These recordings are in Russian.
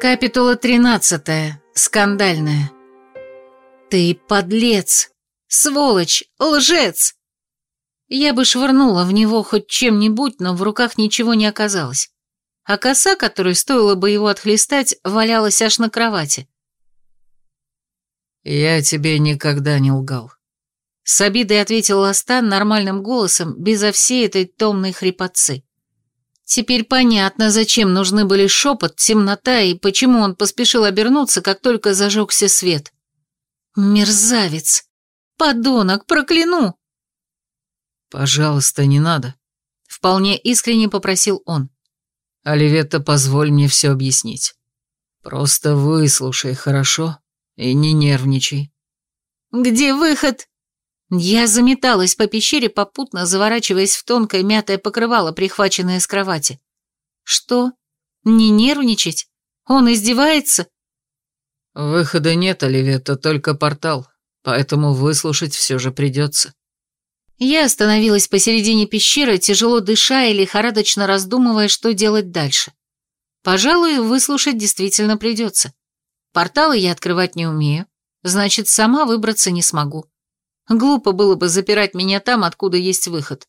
Капитула 13. Скандальная. Ты подлец, сволочь, лжец. Я бы швырнула в него хоть чем-нибудь, но в руках ничего не оказалось. А коса, которой стоило бы его отхлестать, валялась аж на кровати. «Я тебе никогда не лгал», — с обидой ответил Ластан нормальным голосом, безо всей этой томной хрипотцы. Теперь понятно, зачем нужны были шепот, темнота и почему он поспешил обернуться, как только зажегся свет. Мерзавец! Подонок, прокляну! «Пожалуйста, не надо», — вполне искренне попросил он. «Оливетта, позволь мне все объяснить. Просто выслушай, хорошо? И не нервничай». «Где выход?» Я заметалась по пещере, попутно заворачиваясь в тонкое мятое покрывало, прихваченное с кровати. Что? Не нервничать? Он издевается? Выхода нет, Оливетта, только портал, поэтому выслушать все же придется. Я остановилась посередине пещеры, тяжело дыша и лихорадочно раздумывая, что делать дальше. Пожалуй, выслушать действительно придется. Порталы я открывать не умею, значит, сама выбраться не смогу. Глупо было бы запирать меня там, откуда есть выход.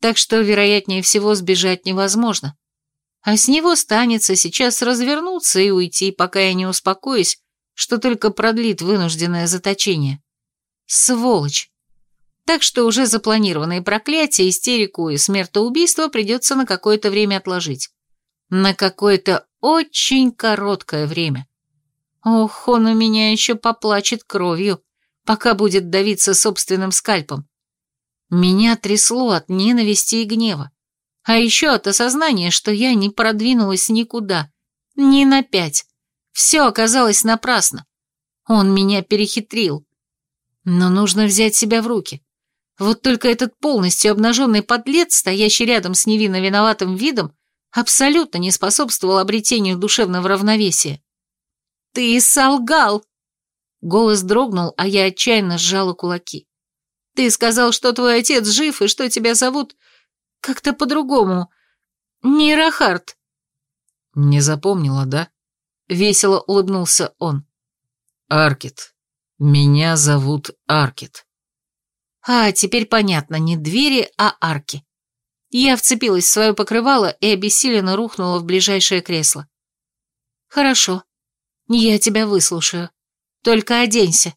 Так что, вероятнее всего, сбежать невозможно. А с него станется сейчас развернуться и уйти, пока я не успокоюсь, что только продлит вынужденное заточение. Сволочь. Так что уже запланированные проклятия, истерику и смертоубийство придется на какое-то время отложить. На какое-то очень короткое время. Ох, он у меня еще поплачет кровью, пока будет давиться собственным скальпом. Меня трясло от ненависти и гнева. А еще от осознания, что я не продвинулась никуда. Ни на пять. Все оказалось напрасно. Он меня перехитрил. Но нужно взять себя в руки. Вот только этот полностью обнаженный подлец, стоящий рядом с невинно виноватым видом, абсолютно не способствовал обретению душевного равновесия. «Ты солгал!» Голос дрогнул, а я отчаянно сжала кулаки. «Ты сказал, что твой отец жив и что тебя зовут как-то по-другому. Не Рахард». «Не запомнила, да?» Весело улыбнулся он. «Аркет. Меня зовут Аркет». А, теперь понятно, не двери, а арки. Я вцепилась в свое покрывало и обессиленно рухнула в ближайшее кресло. «Хорошо. Я тебя выслушаю. Только оденься».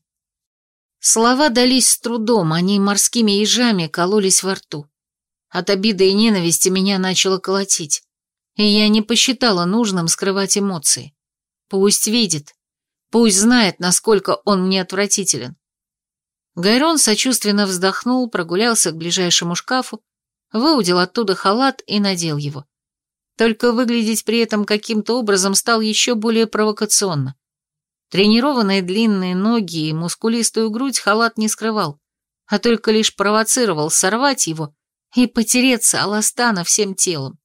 Слова дались с трудом, они морскими ежами кололись во рту. От обиды и ненависти меня начало колотить, и я не посчитала нужным скрывать эмоции. Пусть видит, пусть знает, насколько он мне отвратителен. Гайрон сочувственно вздохнул, прогулялся к ближайшему шкафу, выудил оттуда халат и надел его. Только выглядеть при этом каким-то образом стал еще более провокационно. Тренированные длинные ноги и мускулистую грудь халат не скрывал, а только лишь провоцировал сорвать его и потереться Аластана всем телом.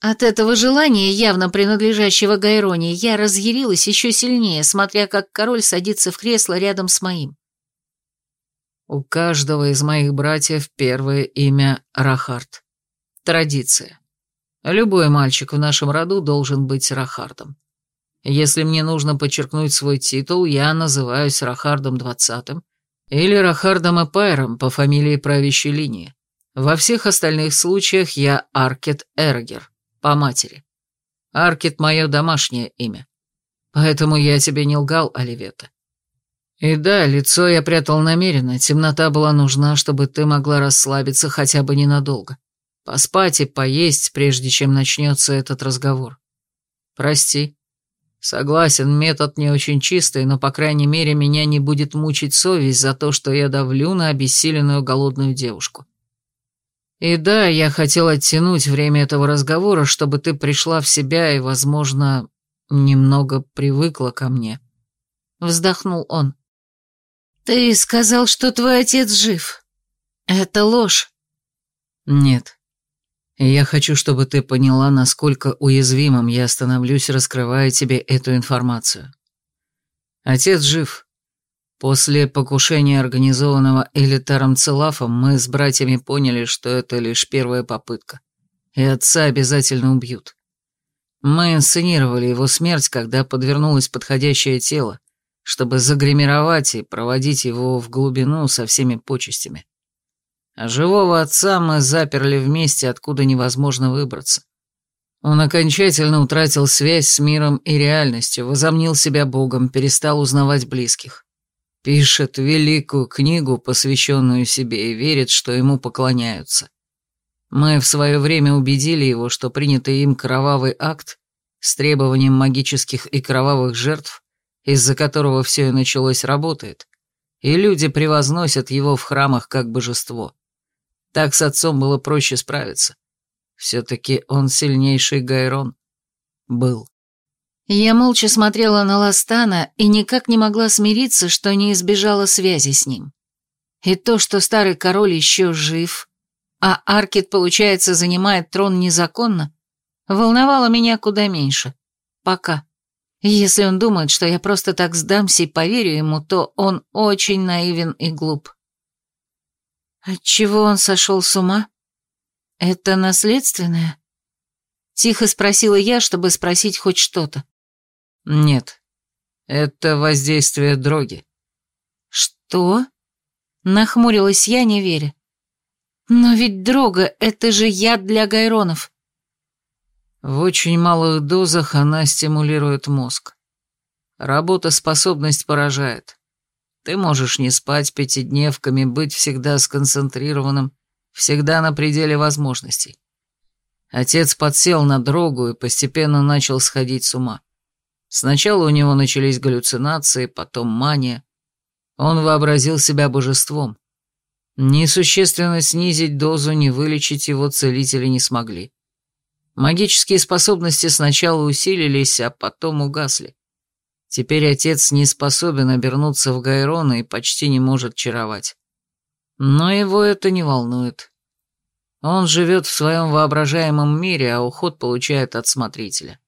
От этого желания, явно принадлежащего Гайроне, я разъярилась еще сильнее, смотря как король садится в кресло рядом с моим. У каждого из моих братьев первое имя Рахард. Традиция. Любой мальчик в нашем роду должен быть Рахардом. Если мне нужно подчеркнуть свой титул, я называюсь Рахардом двадцатым или Рахардом Эпайром по фамилии правящей линии. Во всех остальных случаях я Аркет Эргер, по матери. Аркет — мое домашнее имя. Поэтому я тебе не лгал, Оливета. И да, лицо я прятал намеренно, темнота была нужна, чтобы ты могла расслабиться хотя бы ненадолго. Поспать и поесть, прежде чем начнется этот разговор. Прости, Согласен, метод не очень чистый, но, по крайней мере, меня не будет мучить совесть за то, что я давлю на обессиленную голодную девушку. И да, я хотел оттянуть время этого разговора, чтобы ты пришла в себя и, возможно, немного привыкла ко мне. Вздохнул он. Ты сказал, что твой отец жив. Это ложь. Нет. Я хочу, чтобы ты поняла, насколько уязвимым я становлюсь, раскрывая тебе эту информацию. Отец жив. После покушения, организованного элитаром Целафом, мы с братьями поняли, что это лишь первая попытка, и отца обязательно убьют. Мы инсценировали его смерть, когда подвернулось подходящее тело, чтобы загримировать и проводить его в глубину со всеми почестями. А живого отца мы заперли в месте, откуда невозможно выбраться. Он окончательно утратил связь с миром и реальностью, возомнил себя богом, перестал узнавать близких. Пишет великую книгу, посвященную себе, и верит, что ему поклоняются. Мы в свое время убедили его, что принятый им кровавый акт с требованием магических и кровавых жертв, из-за которого все и началось, работает, и люди превозносят его в храмах как божество. Так с отцом было проще справиться. Все-таки он сильнейший Гайрон. Был. Я молча смотрела на Ластана и никак не могла смириться, что не избежала связи с ним. И то, что старый король еще жив, а Аркет, получается, занимает трон незаконно, волновало меня куда меньше. Пока. Если он думает, что я просто так сдамся и поверю ему, то он очень наивен и глуп. Отчего он сошел с ума? Это наследственное? Тихо спросила я, чтобы спросить хоть что-то. Нет. Это воздействие дроги. Что? Нахмурилась я, не веря. Но ведь дрога — это же яд для гайронов. В очень малых дозах она стимулирует мозг. Работоспособность поражает. Ты можешь не спать пятидневками, быть всегда сконцентрированным, всегда на пределе возможностей. Отец подсел на дрогу и постепенно начал сходить с ума. Сначала у него начались галлюцинации, потом мания. Он вообразил себя божеством. Ни существенно снизить дозу, ни вылечить его целители не смогли. Магические способности сначала усилились, а потом угасли. Теперь отец не способен обернуться в Гайрона и почти не может чаровать. Но его это не волнует. Он живет в своем воображаемом мире, а уход получает от смотрителя.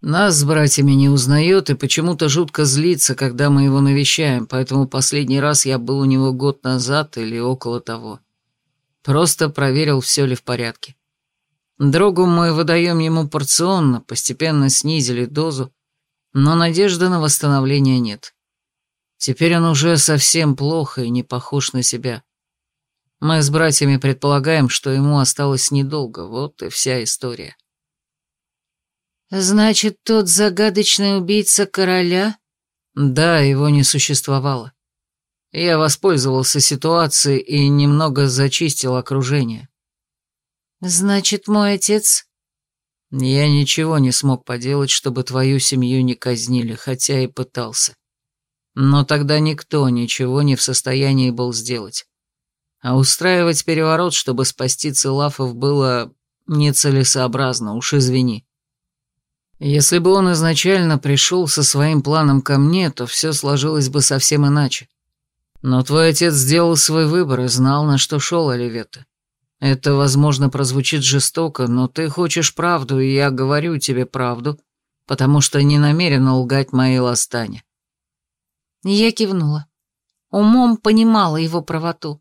Нас с братьями не узнает и почему-то жутко злится, когда мы его навещаем, поэтому последний раз я был у него год назад или около того. Просто проверил, все ли в порядке. Другу мы выдаем ему порционно, постепенно снизили дозу, но надежды на восстановление нет. Теперь он уже совсем плохо и не похож на себя. Мы с братьями предполагаем, что ему осталось недолго, вот и вся история. «Значит, тот загадочный убийца короля?» Да, его не существовало. Я воспользовался ситуацией и немного зачистил окружение. «Значит, мой отец...» Я ничего не смог поделать, чтобы твою семью не казнили, хотя и пытался. Но тогда никто ничего не в состоянии был сделать. А устраивать переворот, чтобы спасти Целафов, было нецелесообразно, уж извини. Если бы он изначально пришел со своим планом ко мне, то все сложилось бы совсем иначе. Но твой отец сделал свой выбор и знал, на что шел Оливета. Это, возможно, прозвучит жестоко, но ты хочешь правду, и я говорю тебе правду, потому что не намерена лгать моей ластане. Я кивнула. Умом понимала его правоту.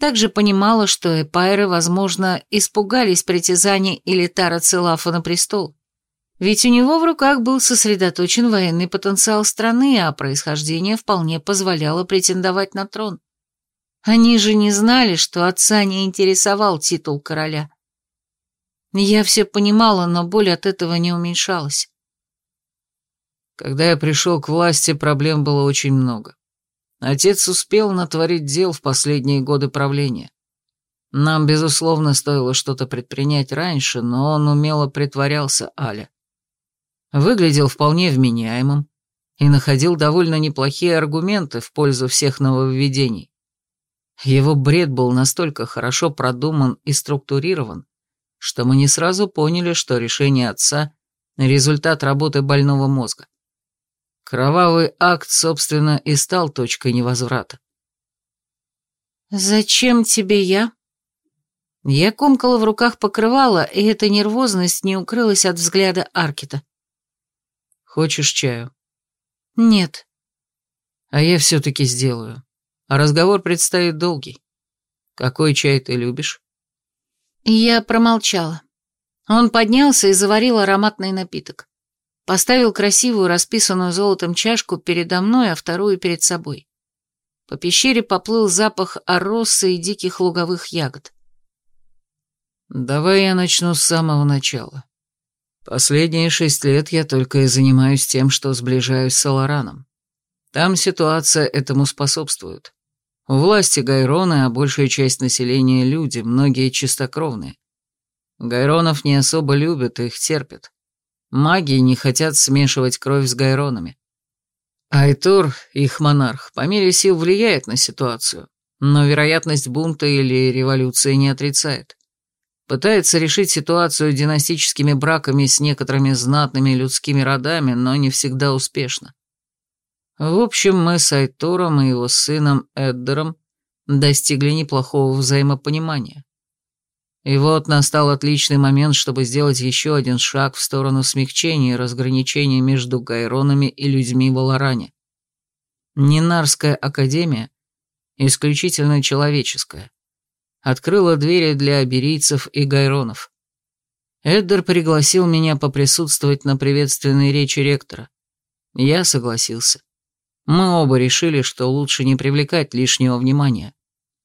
Также понимала, что эпайры, возможно, испугались притязаний Илитара Целафа на престол. Ведь у него в руках был сосредоточен военный потенциал страны, а происхождение вполне позволяло претендовать на трон. Они же не знали, что отца не интересовал титул короля. Я все понимала, но боль от этого не уменьшалась. Когда я пришел к власти, проблем было очень много. Отец успел натворить дел в последние годы правления. Нам, безусловно, стоило что-то предпринять раньше, но он умело притворялся, Аля выглядел вполне вменяемым и находил довольно неплохие аргументы в пользу всех нововведений. Его бред был настолько хорошо продуман и структурирован, что мы не сразу поняли, что решение отца — результат работы больного мозга. Кровавый акт, собственно, и стал точкой невозврата. «Зачем тебе я?» Я комкала в руках покрывала, и эта нервозность не укрылась от взгляда Аркита. Хочешь чаю? Нет. А я все-таки сделаю. А разговор предстоит долгий. Какой чай ты любишь? Я промолчала. Он поднялся и заварил ароматный напиток. Поставил красивую, расписанную золотом чашку передо мной, а вторую перед собой. По пещере поплыл запах оросы и диких луговых ягод. «Давай я начну с самого начала. Последние шесть лет я только и занимаюсь тем, что сближаюсь с Алараном. Там ситуация этому способствует. У власти Гайрона, а большая часть населения люди, многие чистокровные. Гайронов не особо любят, их терпят. Маги не хотят смешивать кровь с гайронами. Айтор, их монарх, по мере сил влияет на ситуацию, но вероятность бунта или революции не отрицает. Пытается решить ситуацию династическими браками с некоторыми знатными людскими родами, но не всегда успешно. В общем, мы с Айтором и его сыном Эддером достигли неплохого взаимопонимания. И вот настал отличный момент, чтобы сделать еще один шаг в сторону смягчения и разграничения между гайронами и людьми в Аларане. Нинарская академия, исключительно человеческая, открыла двери для аберийцев и гайронов. Эддер пригласил меня поприсутствовать на приветственной речи ректора. Я согласился. Мы оба решили, что лучше не привлекать лишнего внимания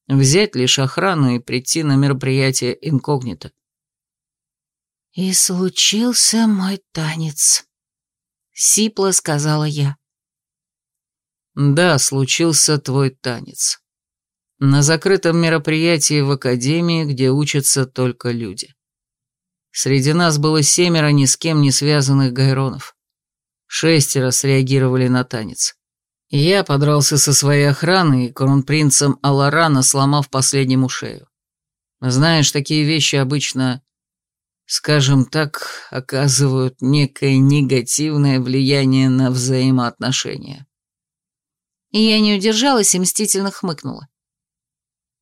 взять лишь охрану и прийти на мероприятие инкогнито. «И случился мой танец», — сипло сказала я. «Да, случился твой танец. На закрытом мероприятии в академии, где учатся только люди. Среди нас было семеро ни с кем не связанных гайронов. Шестеро среагировали на танец. Я подрался со своей охраной и кронпринцем Аларана, сломав последнему шею. Знаешь, такие вещи обычно, скажем так, оказывают некое негативное влияние на взаимоотношения. И я не удержалась и мстительно хмыкнула.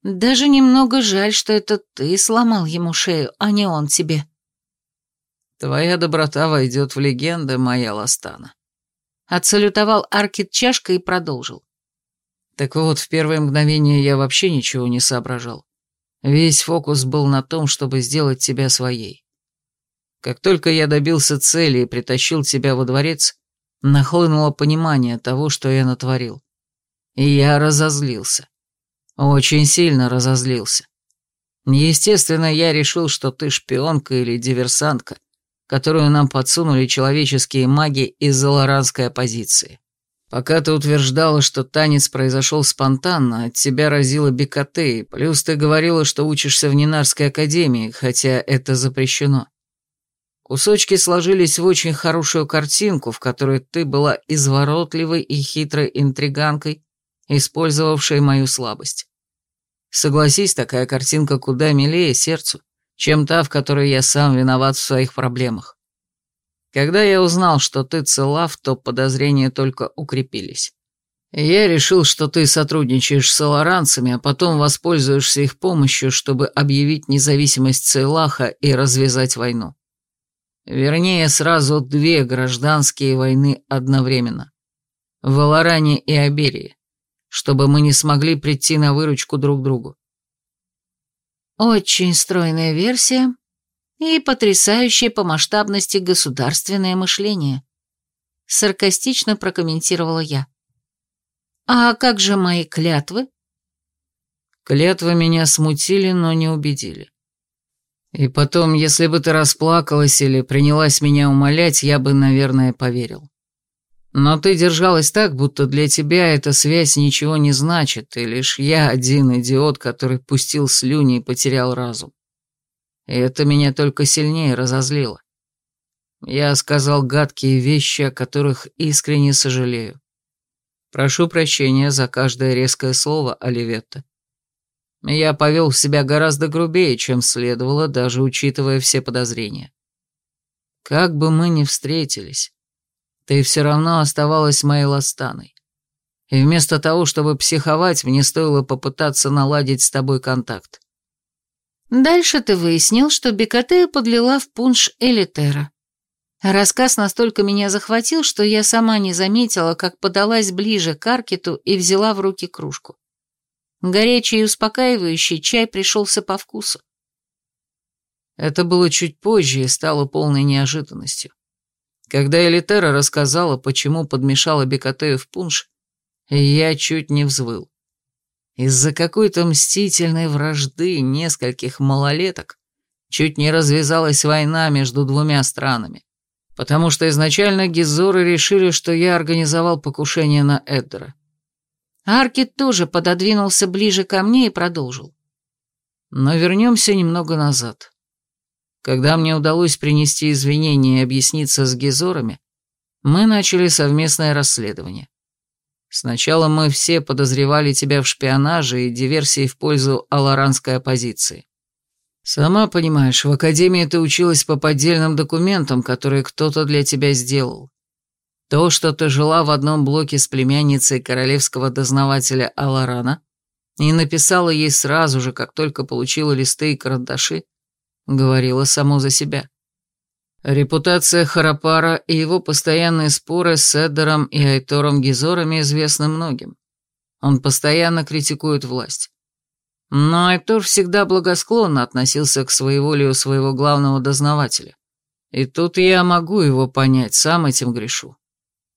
Даже немного жаль, что это ты сломал ему шею, а не он тебе. Твоя доброта войдет в легенды, моя Ластана. Отсалютовал Аркит чашкой и продолжил. Так вот, в первое мгновение я вообще ничего не соображал. Весь фокус был на том, чтобы сделать тебя своей. Как только я добился цели и притащил тебя во дворец, нахлынуло понимание того, что я натворил. И я разозлился. Очень сильно разозлился. Естественно, я решил, что ты шпионка или диверсантка, которую нам подсунули человеческие маги из заларанской оппозиции. Пока ты утверждала, что танец произошел спонтанно, от тебя разило бекоты, плюс ты говорила, что учишься в Нинарской академии, хотя это запрещено. Кусочки сложились в очень хорошую картинку, в которой ты была изворотливой и хитрой интриганкой, использовавшей мою слабость. Согласись, такая картинка куда милее сердцу чем та, в которой я сам виноват в своих проблемах. Когда я узнал, что ты цела, то подозрения только укрепились. Я решил, что ты сотрудничаешь с аларанцами, а потом воспользуешься их помощью, чтобы объявить независимость Цейлаха и развязать войну. Вернее, сразу две гражданские войны одновременно. В Аларане и Аберии, чтобы мы не смогли прийти на выручку друг другу. Очень стройная версия и потрясающее по масштабности государственное мышление. Саркастично прокомментировала я. А как же мои клятвы? Клятвы меня смутили, но не убедили. И потом, если бы ты расплакалась или принялась меня умолять, я бы, наверное, поверил. Но ты держалась так, будто для тебя эта связь ничего не значит, и лишь я один идиот, который пустил слюни и потерял разум. И это меня только сильнее разозлило. Я сказал гадкие вещи, о которых искренне сожалею. Прошу прощения за каждое резкое слово, Оливетта. Я повел себя гораздо грубее, чем следовало, даже учитывая все подозрения. Как бы мы ни встретились, ты все равно оставалась моей ластаной. И вместо того, чтобы психовать, мне стоило попытаться наладить с тобой контакт. Дальше ты выяснил, что Бекатея подлила в пунш Элитера. Рассказ настолько меня захватил, что я сама не заметила, как подалась ближе к Аркету и взяла в руки кружку. Горячий и успокаивающий чай пришелся по вкусу. Это было чуть позже и стало полной неожиданностью. Когда Элитера рассказала, почему подмешала Бекатею в пунш, я чуть не взвыл. Из-за какой-то мстительной вражды нескольких малолеток чуть не развязалась война между двумя странами, потому что изначально Гизоры решили, что я организовал покушение на Эддера. Аркет тоже пододвинулся ближе ко мне и продолжил. Но вернемся немного назад. Когда мне удалось принести извинения и объясниться с Гизорами, мы начали совместное расследование. Сначала мы все подозревали тебя в шпионаже и диверсии в пользу аларанской оппозиции. Сама понимаешь, в академии ты училась по поддельным документам, которые кто-то для тебя сделал. То, что ты жила в одном блоке с племянницей королевского дознавателя Аларана и написала ей сразу же, как только получила листы и карандаши, говорило само за себя. Репутация Харапара и его постоянные споры с Эддером и Айтором Гизорами известны многим. Он постоянно критикует власть. Но Айтор всегда благосклонно относился к своеволию своего главного дознавателя. И тут я могу его понять, сам этим грешу.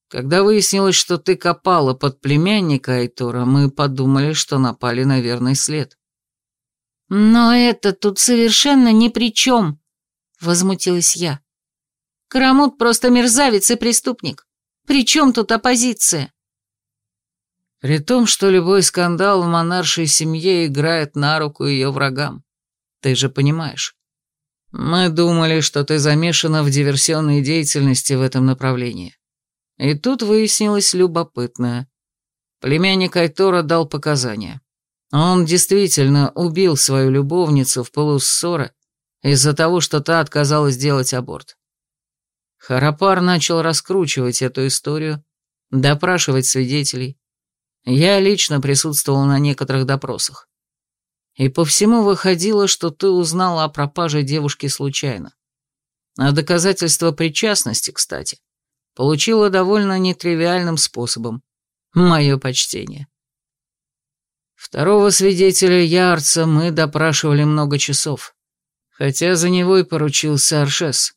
Когда выяснилось, что ты копала под племянника Айтора, мы подумали, что напали на верный след. «Но это тут совершенно ни при чем», — возмутилась я. «Карамут просто мерзавец и преступник. При чем тут оппозиция?» При том, что любой скандал в монаршей семье играет на руку ее врагам. Ты же понимаешь. Мы думали, что ты замешана в диверсионной деятельности в этом направлении. И тут выяснилось любопытное. Племянник Айтора дал показания. Он действительно убил свою любовницу в полуссора из-за того, что та отказалась делать аборт. Харапар начал раскручивать эту историю, допрашивать свидетелей. Я лично присутствовал на некоторых допросах. И по всему выходило, что ты узнала о пропаже девушки случайно. А доказательство причастности, кстати, получила довольно нетривиальным способом. Мое почтение. Второго свидетеля Ярца мы допрашивали много часов, хотя за него и поручился Аршес.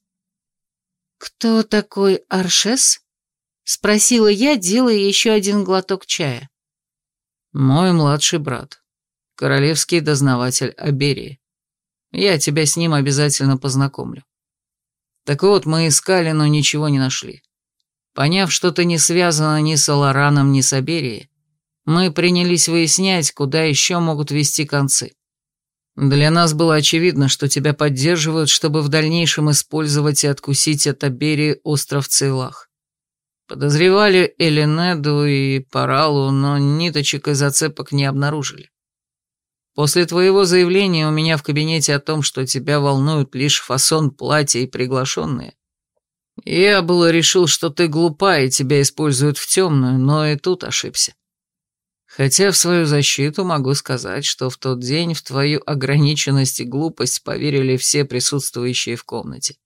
«Кто такой Аршес?» — спросила я, делая еще один глоток чая. «Мой младший брат, королевский дознаватель Аберии. Я тебя с ним обязательно познакомлю. Так вот, мы искали, но ничего не нашли. Поняв, что ты не связана ни с Алараном, ни с Аберией, мы принялись выяснять, куда еще могут вести концы. Для нас было очевидно, что тебя поддерживают, чтобы в дальнейшем использовать и откусить от Аберии остров Цейлах. Подозревали Элинеду и Паралу, но ниточек и зацепок не обнаружили. После твоего заявления у меня в кабинете о том, что тебя волнует лишь фасон платья и приглашенные, я было решил, что ты глупа и тебя используют в темную, но и тут ошибся. Хотя в свою защиту могу сказать, что в тот день в твою ограниченность и глупость поверили все присутствующие в комнате.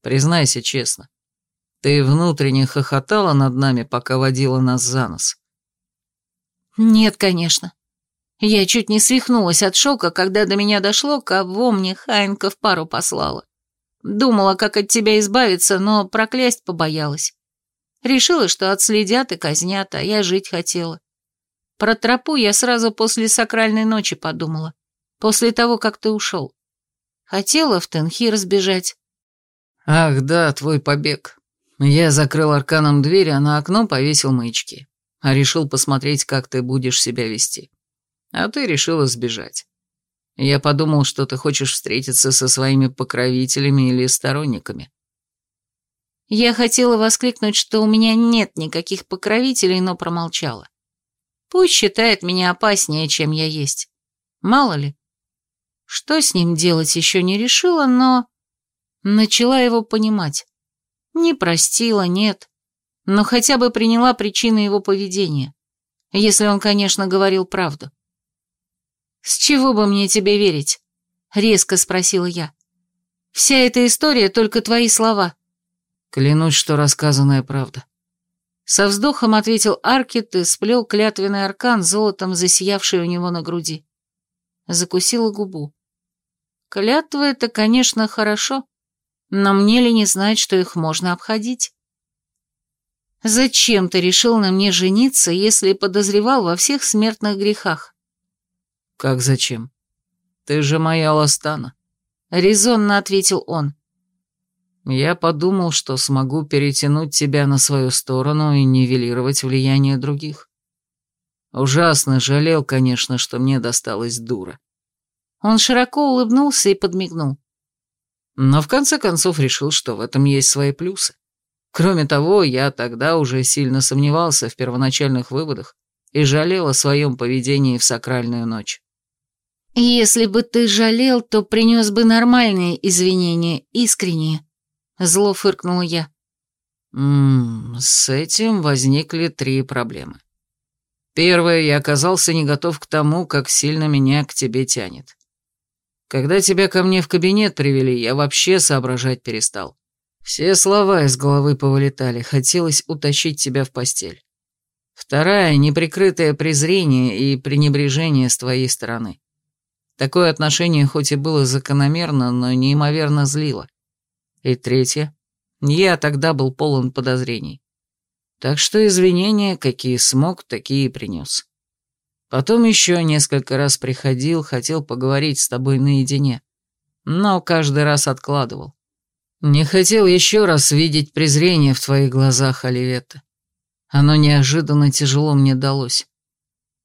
Признайся честно, ты внутренне хохотала над нами, пока водила нас за нос? Нет, конечно. Я чуть не свихнулась от шока, когда до меня дошло, кого мне Хайнка в пару послала. Думала, как от тебя избавиться, но проклясть побоялась. Решила, что отследят и казнят, а я жить хотела. Про тропу я сразу после сакральной ночи подумала. После того, как ты ушел. Хотела в Тенхир сбежать. Ах, да, твой побег. Я закрыл арканом дверь, а на окно повесил маячки. А решил посмотреть, как ты будешь себя вести. А ты решила сбежать. Я подумал, что ты хочешь встретиться со своими покровителями или сторонниками. Я хотела воскликнуть, что у меня нет никаких покровителей, но промолчала. Пусть считает меня опаснее, чем я есть. Мало ли. Что с ним делать еще не решила, но... Начала его понимать. Не простила, нет. Но хотя бы приняла причины его поведения. Если он, конечно, говорил правду. «С чего бы мне тебе верить?» — резко спросила я. «Вся эта история — только твои слова». «Клянусь, что рассказанная правда. Со вздохом ответил Аркет и сплел клятвенный аркан, золотом засиявший у него на груди. Закусила губу. Клятвы — это, конечно, хорошо, но мне ли не знать, что их можно обходить? Зачем ты решил на мне жениться, если подозревал во всех смертных грехах? Как зачем? Ты же моя Ластана. Резонно ответил он. Я подумал, что смогу перетянуть тебя на свою сторону и нивелировать влияние других. Ужасно жалел, конечно, что мне досталась дура. Он широко улыбнулся и подмигнул. Но в конце концов решил, что в этом есть свои плюсы. Кроме того, я тогда уже сильно сомневался в первоначальных выводах и жалел о своем поведении в сакральную ночь. «Если бы ты жалел, то принес бы нормальные извинения, искренние», — зло фыркнула я. Ммм, с этим возникли три проблемы. Первое, я оказался не готов к тому, как сильно меня к тебе тянет. Когда тебя ко мне в кабинет привели, я вообще соображать перестал. Все слова из головы повылетали, хотелось утащить тебя в постель. Вторая — неприкрытое презрение и пренебрежение с твоей стороны. Такое отношение хоть и было закономерно, но неимоверно злило. И третье — я тогда был полон подозрений. Так что извинения, какие смог, такие и принес. Потом еще несколько раз приходил, хотел поговорить с тобой наедине, но каждый раз откладывал. Не хотел еще раз видеть презрение в твоих глазах, Оливетта. Оно неожиданно тяжело мне далось.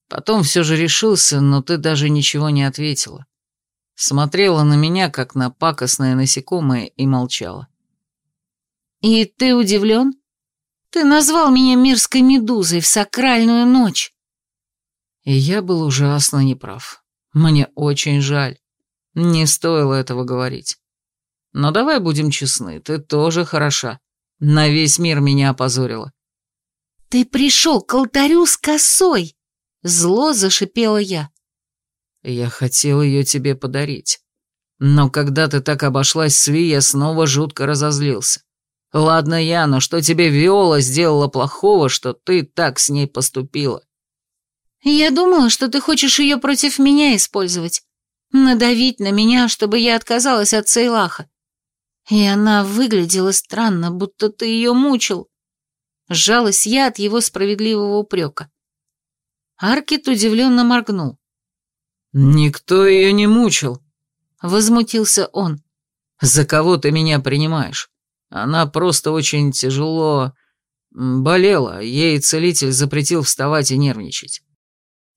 Потом все же решился, но ты даже ничего не ответила. Смотрела на меня, как на пакостное насекомое, и молчала. «И ты удивлен? Ты назвал меня мирской медузой в сакральную ночь». И я был ужасно неправ. Мне очень жаль. Не стоило этого говорить. Но давай будем честны, ты тоже хороша. На весь мир меня опозорила. Ты пришел к алтарю с косой. Зло зашипела я. Я хотел ее тебе подарить. Но когда ты так обошлась с Ви, я снова жутко разозлился. Ладно я, но что тебе Виола сделала плохого, что ты так с ней поступила? Я думала, что ты хочешь ее против меня использовать. Надавить на меня, чтобы я отказалась от Сейлаха. И она выглядела странно, будто ты ее мучил. Сжалась я от его справедливого упрека. Аркет удивленно моргнул. «Никто ее не мучил», — возмутился он. «За кого ты меня принимаешь? Она просто очень тяжело болела, ей целитель запретил вставать и нервничать.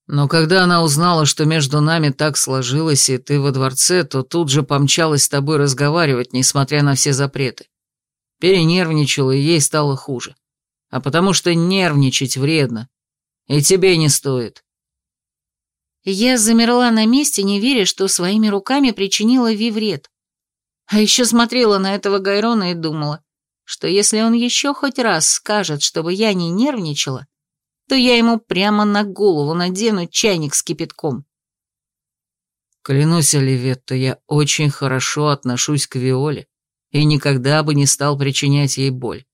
Но когда она узнала, что между нами так сложилось, и ты во дворце, то тут же помчалась с тобой разговаривать, несмотря на все запреты. Перенервничала, и ей стало хуже. А потому что нервничать вредно. И тебе не стоит. Я замерла на месте, не веря, что своими руками причинила Ви вред. А еще смотрела на этого Гайрона и думала, что если он еще хоть раз скажет, чтобы я не нервничала, то я ему прямо на голову надену чайник с кипятком. Клянусь, Оливетта, я очень хорошо отношусь к Виоле и никогда бы не стал причинять ей боль.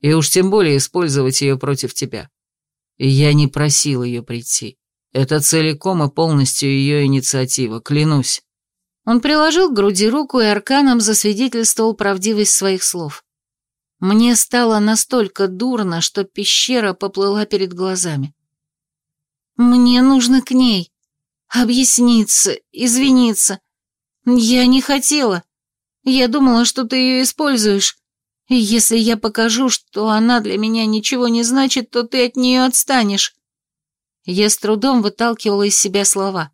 И уж тем более использовать ее против тебя. И я не просил ее прийти. Это целиком и полностью ее инициатива, клянусь. Он приложил к груди руку и арканом засвидетельствовал правдивость своих слов. Мне стало настолько дурно, что пещера поплыла перед глазами. Мне нужно к ней. Объясниться, извиниться. Я не хотела. Я думала, что ты ее используешь. И если я покажу, что она для меня ничего не значит, то ты от нее отстанешь. Я с трудом выталкивала из себя слова.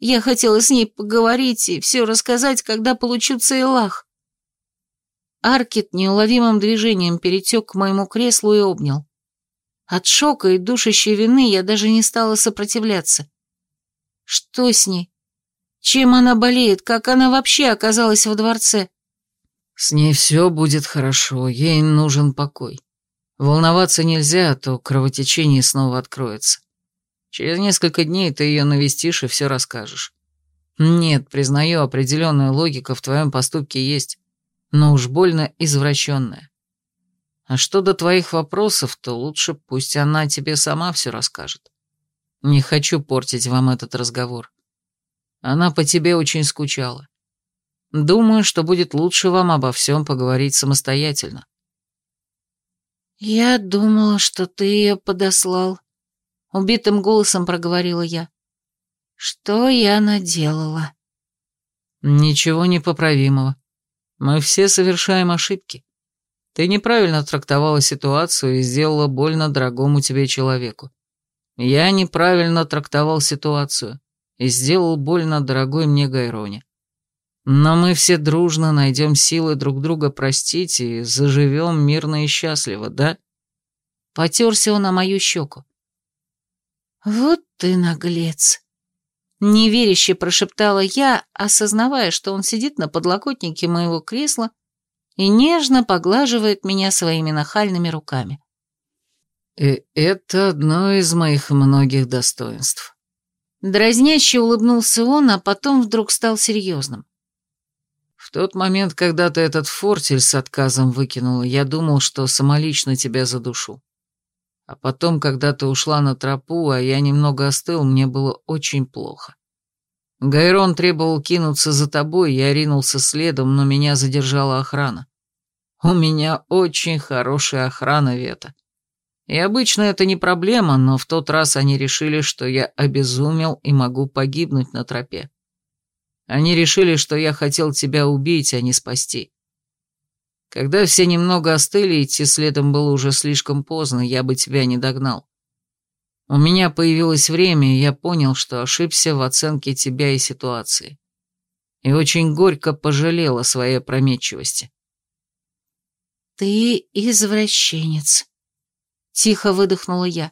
Я хотела с ней поговорить и все рассказать, когда получу Цейлах. Аркет неуловимым движением перетек к моему креслу и обнял. От шока и душащей вины я даже не стала сопротивляться. Что с ней? Чем она болеет? Как она вообще оказалась во дворце? С ней все будет хорошо, ей нужен покой. Волноваться нельзя, а то кровотечение снова откроется. Через несколько дней ты ее навестишь и все расскажешь. Нет, признаю, определенная логика в твоем поступке есть но уж больно извращенная. А что до твоих вопросов, то лучше пусть она тебе сама все расскажет. Не хочу портить вам этот разговор. Она по тебе очень скучала. Думаю, что будет лучше вам обо всем поговорить самостоятельно. «Я думала, что ты ее подослал», — убитым голосом проговорила я. «Что я наделала?» «Ничего непоправимого. Мы все совершаем ошибки. Ты неправильно трактовала ситуацию и сделала больно дорогому тебе человеку. Я неправильно трактовал ситуацию и сделал больно дорогой мне Гайроне. Но мы все дружно найдем силы друг друга простить и заживем мирно и счастливо, да? Потерся он на мою щеку. Вот ты наглец. Неверяще прошептала я, осознавая, что он сидит на подлокотнике моего кресла и нежно поглаживает меня своими нахальными руками. И это одно из моих многих достоинств. Дразняще улыбнулся он, а потом вдруг стал серьезным. В тот момент, когда ты этот фортель с отказом выкинула, я думал, что самолично тебя задушу. А потом, когда ты ушла на тропу, а я немного остыл, мне было очень плохо. Гайрон требовал кинуться за тобой, я ринулся следом, но меня задержала охрана. У меня очень хорошая охрана, Вета. И обычно это не проблема, но в тот раз они решили, что я обезумел и могу погибнуть на тропе. Они решили, что я хотел тебя убить, а не спасти. Когда все немного остыли, идти следом было уже слишком поздно, я бы тебя не догнал. У меня появилось время, и я понял, что ошибся в оценке тебя и ситуации. И очень горько пожалел о своей опрометчивости. «Ты извращенец», — тихо выдохнула я.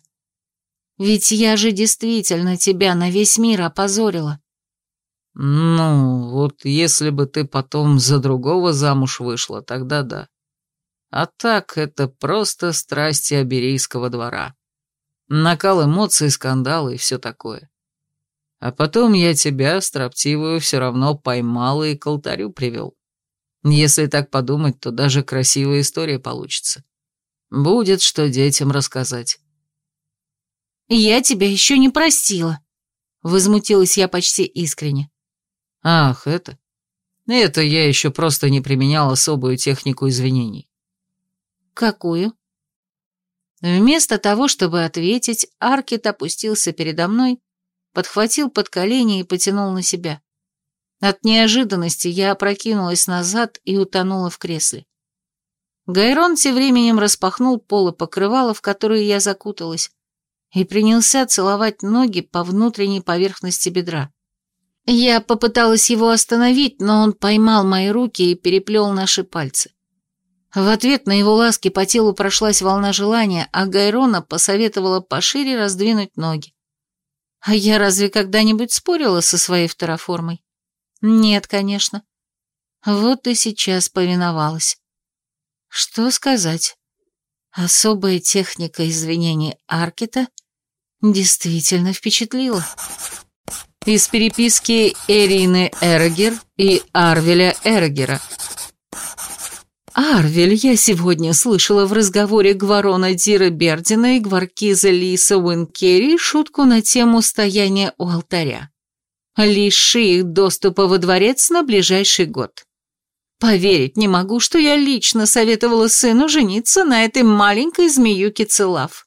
«Ведь я же действительно тебя на весь мир опозорила». «Ну, вот если бы ты потом за другого замуж вышла, тогда да. А так это просто страсти Аберийского двора. Накал эмоций, скандалы и все такое. А потом я тебя, строптивую, все равно поймал и к алтарю привел. Если так подумать, то даже красивая история получится. Будет что детям рассказать». «Я тебя еще не простила», — возмутилась я почти искренне. Ах, это... Это я еще просто не применял особую технику извинений. Какую? Вместо того, чтобы ответить, Аркет опустился передо мной, подхватил под колени и потянул на себя. От неожиданности я опрокинулась назад и утонула в кресле. Гайрон тем временем распахнул полы покрывала, в которые я закуталась, и принялся целовать ноги по внутренней поверхности бедра. Я попыталась его остановить, но он поймал мои руки и переплел наши пальцы. В ответ на его ласки по телу прошлась волна желания, а Гайрона посоветовала пошире раздвинуть ноги. А я разве когда-нибудь спорила со своей второформой? Нет, конечно. Вот и сейчас повиновалась. Что сказать? Особая техника извинений Аркета действительно впечатлила из переписки Эрины Эргер и Арвеля Эргера. «Арвель, я сегодня слышала в разговоре Гварона Дира Бердина и Гваркиза Лиса Уинкерри шутку на тему стояния у алтаря. Лиши их доступа во дворец на ближайший год. Поверить не могу, что я лично советовала сыну жениться на этой маленькой змеюке Целав.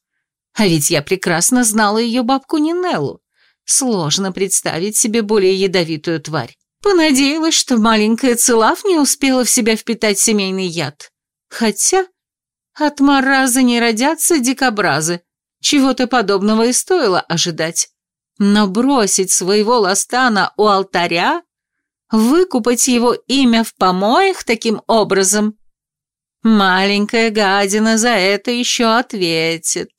А ведь я прекрасно знала ее бабку Нинеллу. Сложно представить себе более ядовитую тварь. Понадеялась, что маленькая Целав не успела в себя впитать семейный яд. Хотя от мараза не родятся дикобразы. Чего-то подобного и стоило ожидать. Но бросить своего ластана у алтаря? Выкупать его имя в помоях таким образом? Маленькая гадина за это еще ответит.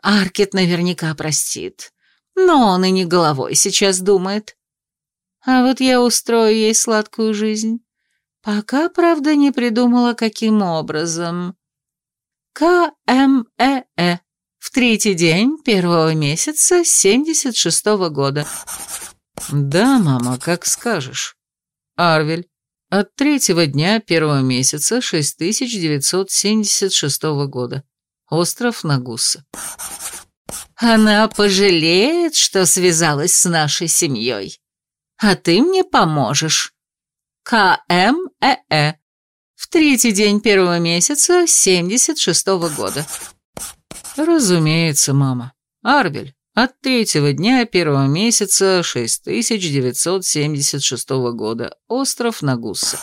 Аркет наверняка простит. Но он и не головой сейчас думает. А вот я устрою ей сладкую жизнь. Пока, правда, не придумала, каким образом. КМЭЭ. -э. В третий день первого месяца 76-го года. Да, мама, как скажешь. Арвель. От третьего дня первого месяца 6976 года. Остров Нагуса. Она пожалеет, что связалась с нашей семьей. А ты мне поможешь. КМЭЭ. В третий день первого месяца 76-го года. Разумеется, мама. Арвель, от третьего дня первого месяца 6976 года. Остров Нагусса.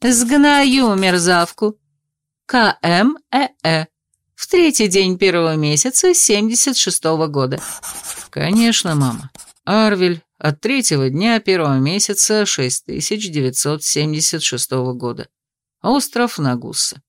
Сгною мерзавку. КМЭЭ. В третий день первого месяца 76 -го года. Конечно, мама. Арвель, от третьего дня первого месяца 6976 года. Остров Нагусса.